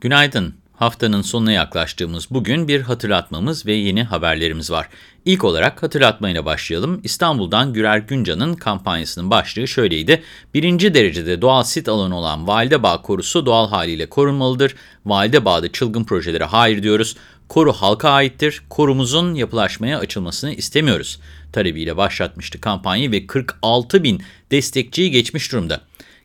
Günaydın. Haftanın sonuna yaklaştığımız bugün bir hatırlatmamız ve yeni haberlerimiz var. İlk olarak hatırlatmayla başlayalım. İstanbul'dan Gürer Güncan'ın kampanyasının başlığı şöyleydi. Birinci derecede doğal sit alanı olan Validebağ Korusu doğal haliyle korunmalıdır. Validebağ'da çılgın projelere hayır diyoruz. Koru halka aittir. Korumuzun yapılaşmaya açılmasını istemiyoruz. Talebiyle başlatmıştı kampanyayı ve 46 bin destekçiyi geçmiş durumda.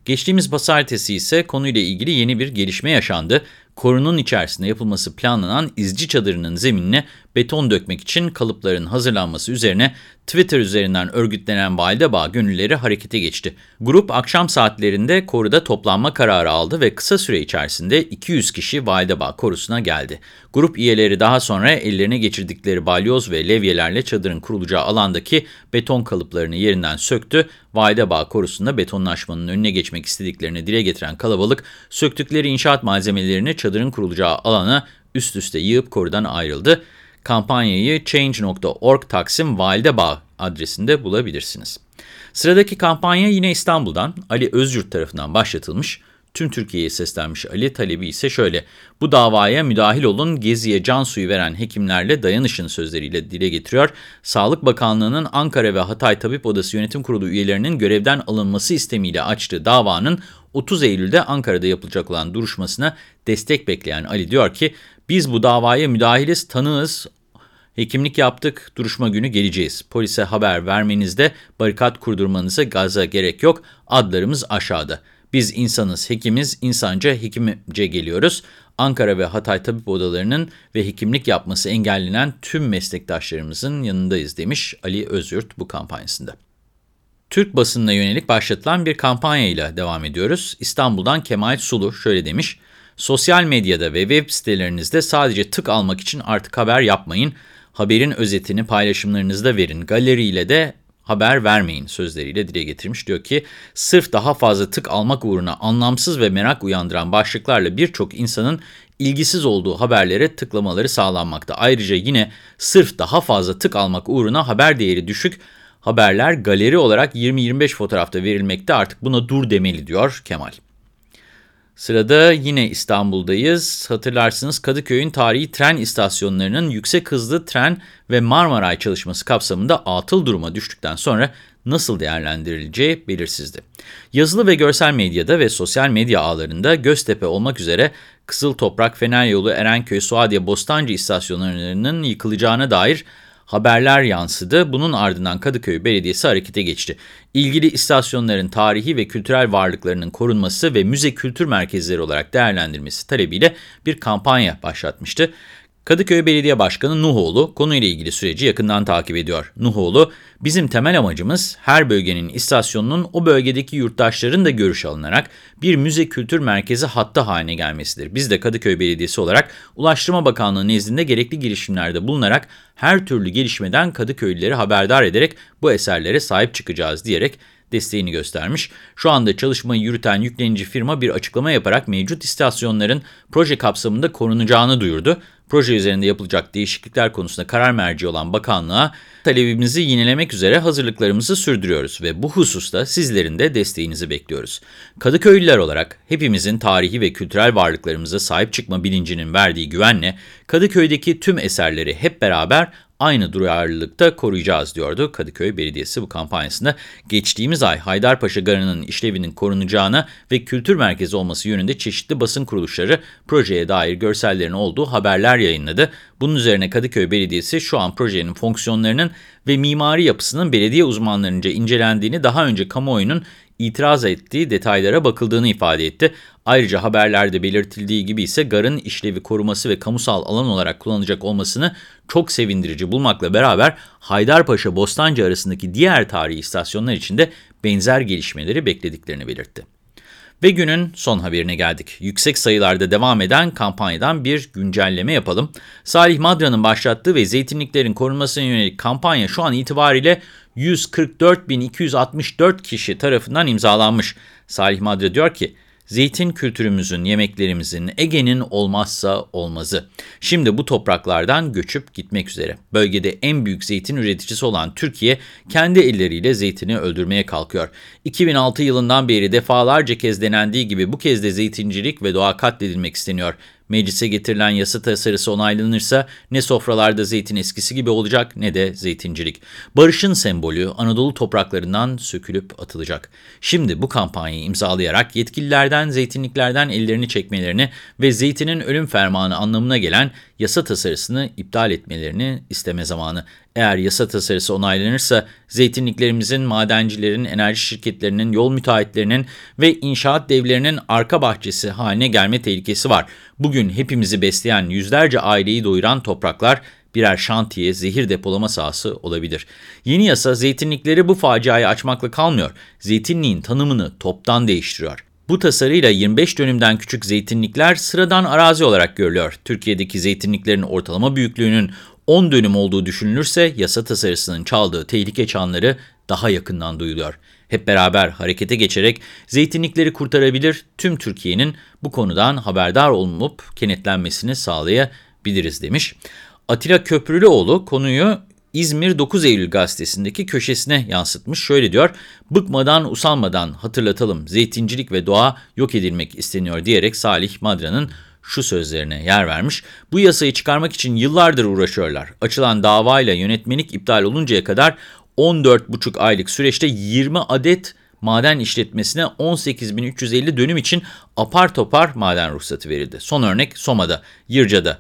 Geçtiğimiz pazartesi ise konuyla ilgili yeni bir gelişme yaşandı. Korunun içerisinde yapılması planlanan izci çadırının zeminine beton dökmek için kalıpların hazırlanması üzerine Twitter üzerinden örgütlenen Validebağ gönülleri harekete geçti. Grup akşam saatlerinde koruda toplanma kararı aldı ve kısa süre içerisinde 200 kişi Validebağ korusuna geldi. Grup üyeleri daha sonra ellerine geçirdikleri balyoz ve levyelerle çadırın kurulacağı alandaki beton kalıplarını yerinden söktü. Validebağ korusunda betonlaşmanın önüne geçmek istediklerini dile getiren kalabalık, söktükleri inşaat malzemelerini çadırın kurulacağı alana üst üste yığıp korudan ayrıldı. Kampanyayı change.org Taksim Validebağ adresinde bulabilirsiniz. Sıradaki kampanya yine İstanbul'dan Ali Özyurt tarafından başlatılmış. Tüm Türkiye'ye seslenmiş Ali talebi ise şöyle. Bu davaya müdahil olun, Gezi'ye can suyu veren hekimlerle dayanışın sözleriyle dile getiriyor. Sağlık Bakanlığı'nın Ankara ve Hatay Tabip Odası Yönetim Kurulu üyelerinin görevden alınması istemiyle açtığı davanın 30 Eylül'de Ankara'da yapılacak olan duruşmasına destek bekleyen Ali diyor ki, biz bu davaya müdahiliz, tanığız, hekimlik yaptık, duruşma günü geleceğiz. Polise haber vermenizde barikat kurdurmanıza gaza gerek yok, adlarımız aşağıda. Biz insanız, hekimiz, insanca, hekimce geliyoruz. Ankara ve Hatay tabip odalarının ve hekimlik yapması engellenen tüm meslektaşlarımızın yanındayız demiş Ali Özyurt bu kampanyasında. Türk basınına yönelik başlatılan bir kampanyayla devam ediyoruz. İstanbul'dan Kemal Sulu şöyle demiş. Sosyal medyada ve web sitelerinizde sadece tık almak için artık haber yapmayın. Haberin özetini paylaşımlarınızda verin. Galeriyle de haber vermeyin sözleriyle dile getirmiş. Diyor ki sırf daha fazla tık almak uğruna anlamsız ve merak uyandıran başlıklarla birçok insanın ilgisiz olduğu haberlere tıklamaları sağlanmakta. Ayrıca yine sırf daha fazla tık almak uğruna haber değeri düşük haberler galeri olarak 20-25 fotoğrafta verilmekte artık buna dur demeli diyor Kemal. Sırada yine İstanbul'dayız. Hatırlarsınız Kadıköy'ün tarihi tren istasyonlarının yüksek hızlı tren ve Marmaray çalışması kapsamında atıl duruma düştükten sonra nasıl değerlendirileceği belirsizdi. Yazılı ve görsel medyada ve sosyal medya ağlarında Göztepe olmak üzere Kızıl Toprak, Fener Yolu, Erenköy, Suadiye, Bostancı istasyonlarının yıkılacağına dair haberler yansıdı. Bunun ardından Kadıköy Belediyesi harekete geçti. İlgili istasyonların tarihi ve kültürel varlıklarının korunması ve müze kültür merkezleri olarak değerlendirmesi talebiyle bir kampanya başlatmıştı. Kadıköy Belediye Başkanı Nuhoğlu konuyla ilgili süreci yakından takip ediyor. Nuhoğlu, bizim temel amacımız her bölgenin istasyonunun o bölgedeki yurttaşların da görüş alınarak bir müze kültür merkezi hattı haline gelmesidir. Biz de Kadıköy Belediyesi olarak Ulaştırma Bakanlığı nezdinde gerekli girişimlerde bulunarak her türlü gelişmeden Kadıköylüleri haberdar ederek bu eserlere sahip çıkacağız diyerek desteğini göstermiş. Şu anda çalışmayı yürüten yüklenici firma bir açıklama yaparak mevcut istasyonların proje kapsamında korunacağını duyurdu. Proje üzerinde yapılacak değişiklikler konusunda karar merci olan bakanlığa talebimizi yinelemek üzere hazırlıklarımızı sürdürüyoruz ve bu hususta sizlerin de desteğinizi bekliyoruz. Kadıköylüler olarak hepimizin tarihi ve kültürel varlıklarımıza sahip çıkma bilincinin verdiği güvenle Kadıköy'deki tüm eserleri hep beraber aynı duyarlılıkta koruyacağız diyordu Kadıköy Belediyesi bu kampanyasında. Geçtiğimiz ay Haydarpaşa Garı'nın işlevinin korunacağına ve kültür merkezi olması yönünde çeşitli basın kuruluşları projeye dair görsellerin olduğu haberler yayınladı. Bunun üzerine Kadıköy Belediyesi şu an projenin fonksiyonlarının ve mimari yapısının belediye uzmanlarınca incelendiğini daha önce kamuoyunun itiraz ettiği detaylara bakıldığını ifade etti. Ayrıca haberlerde belirtildiği gibi ise garın işlevi koruması ve kamusal alan olarak kullanılacak olmasını çok sevindirici bulmakla beraber Haydarpaşa Bostancı arasındaki diğer tarihi istasyonlar için de benzer gelişmeleri beklediklerini belirtti. Ve günün son haberine geldik. Yüksek sayılarda devam eden kampanyadan bir güncelleme yapalım. Salih Madra'nın başlattığı ve zeytinliklerin korunmasına yönelik kampanya şu an itibariyle 144.264 kişi tarafından imzalanmış. Salih Madra diyor ki, Zeytin kültürümüzün, yemeklerimizin, Ege'nin olmazsa olmazı. Şimdi bu topraklardan göçüp gitmek üzere. Bölgede en büyük zeytin üreticisi olan Türkiye, kendi elleriyle zeytini öldürmeye kalkıyor. 2006 yılından beri defalarca kez denendiği gibi bu kez de zeytincilik ve doğa katledilmek isteniyor. Meclise getirilen yasa tasarısı onaylanırsa ne sofralarda zeytin eskisi gibi olacak ne de zeytincilik. Barışın sembolü Anadolu topraklarından sökülüp atılacak. Şimdi bu kampanyayı imzalayarak yetkililerden zeytinliklerden ellerini çekmelerini ve zeytinin ölüm fermanı anlamına gelen yasa tasarısını iptal etmelerini isteme zamanı. Eğer yasa tasarısı onaylanırsa zeytinliklerimizin, madencilerin, enerji şirketlerinin, yol müteahhitlerinin ve inşaat devlerinin arka bahçesi haline gelme tehlikesi var. Bugün hepimizi besleyen yüzlerce aileyi doyuran topraklar birer şantiye, zehir depolama sahası olabilir. Yeni yasa zeytinlikleri bu faciayı açmakla kalmıyor. Zeytinliğin tanımını toptan değiştiriyor. Bu tasarıyla 25 dönümden küçük zeytinlikler sıradan arazi olarak görülüyor. Türkiye'deki zeytinliklerin ortalama büyüklüğünün 10 dönüm olduğu düşünülürse yasa tasarısının çaldığı tehlike çanları daha yakından duyuluyor. Hep beraber harekete geçerek zeytinlikleri kurtarabilir, tüm Türkiye'nin bu konudan haberdar olup kenetlenmesini sağlayabiliriz demiş. Atilla Köprülüoğlu konuyu İzmir 9 Eylül gazetesindeki köşesine yansıtmış. Şöyle diyor, bıkmadan usanmadan hatırlatalım zeytincilik ve doğa yok edilmek isteniyor diyerek Salih Madra'nın şu sözlerine yer vermiş. Bu yasayı çıkarmak için yıllardır uğraşıyorlar. Açılan davayla yönetmelik iptal oluncaya kadar 14,5 aylık süreçte 20 adet maden işletmesine 18.350 dönüm için apar topar maden ruhsatı verildi. Son örnek Soma'da, Yırca'da.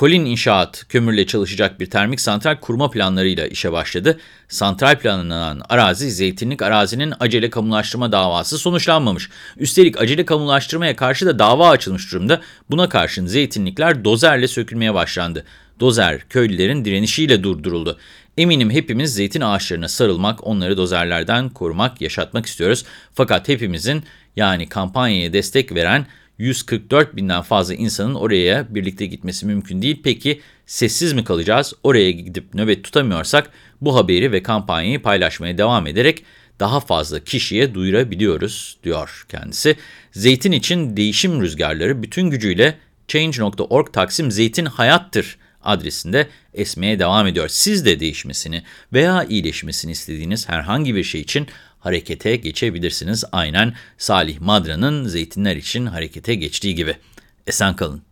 Kolin İnşaat kömürle çalışacak bir termik santral kurma planlarıyla işe başladı. Santral planlanan arazi zeytinlik arazinin acele kamulaştırma davası sonuçlanmamış. Üstelik acele kamulaştırmaya karşı da dava açılmış durumda. Buna karşın zeytinlikler dozerle sökülmeye başlandı. Dozer köylülerin direnişiyle durduruldu. Eminim hepimiz zeytin ağaçlarına sarılmak, onları dozerlerden korumak, yaşatmak istiyoruz. Fakat hepimizin yani kampanyaya destek veren 144 binden fazla insanın oraya birlikte gitmesi mümkün değil. Peki sessiz mi kalacağız? Oraya gidip nöbet tutamıyorsak bu haberi ve kampanyayı paylaşmaya devam ederek daha fazla kişiye duyurabiliyoruz diyor kendisi. Zeytin için değişim rüzgarları bütün gücüyle Change.org Taksim Zeytin Hayattır adresinde esmeye devam ediyor. Siz de değişmesini veya iyileşmesini istediğiniz herhangi bir şey için harekete geçebilirsiniz. Aynen Salih Madra'nın zeytinler için harekete geçtiği gibi. Esen kalın.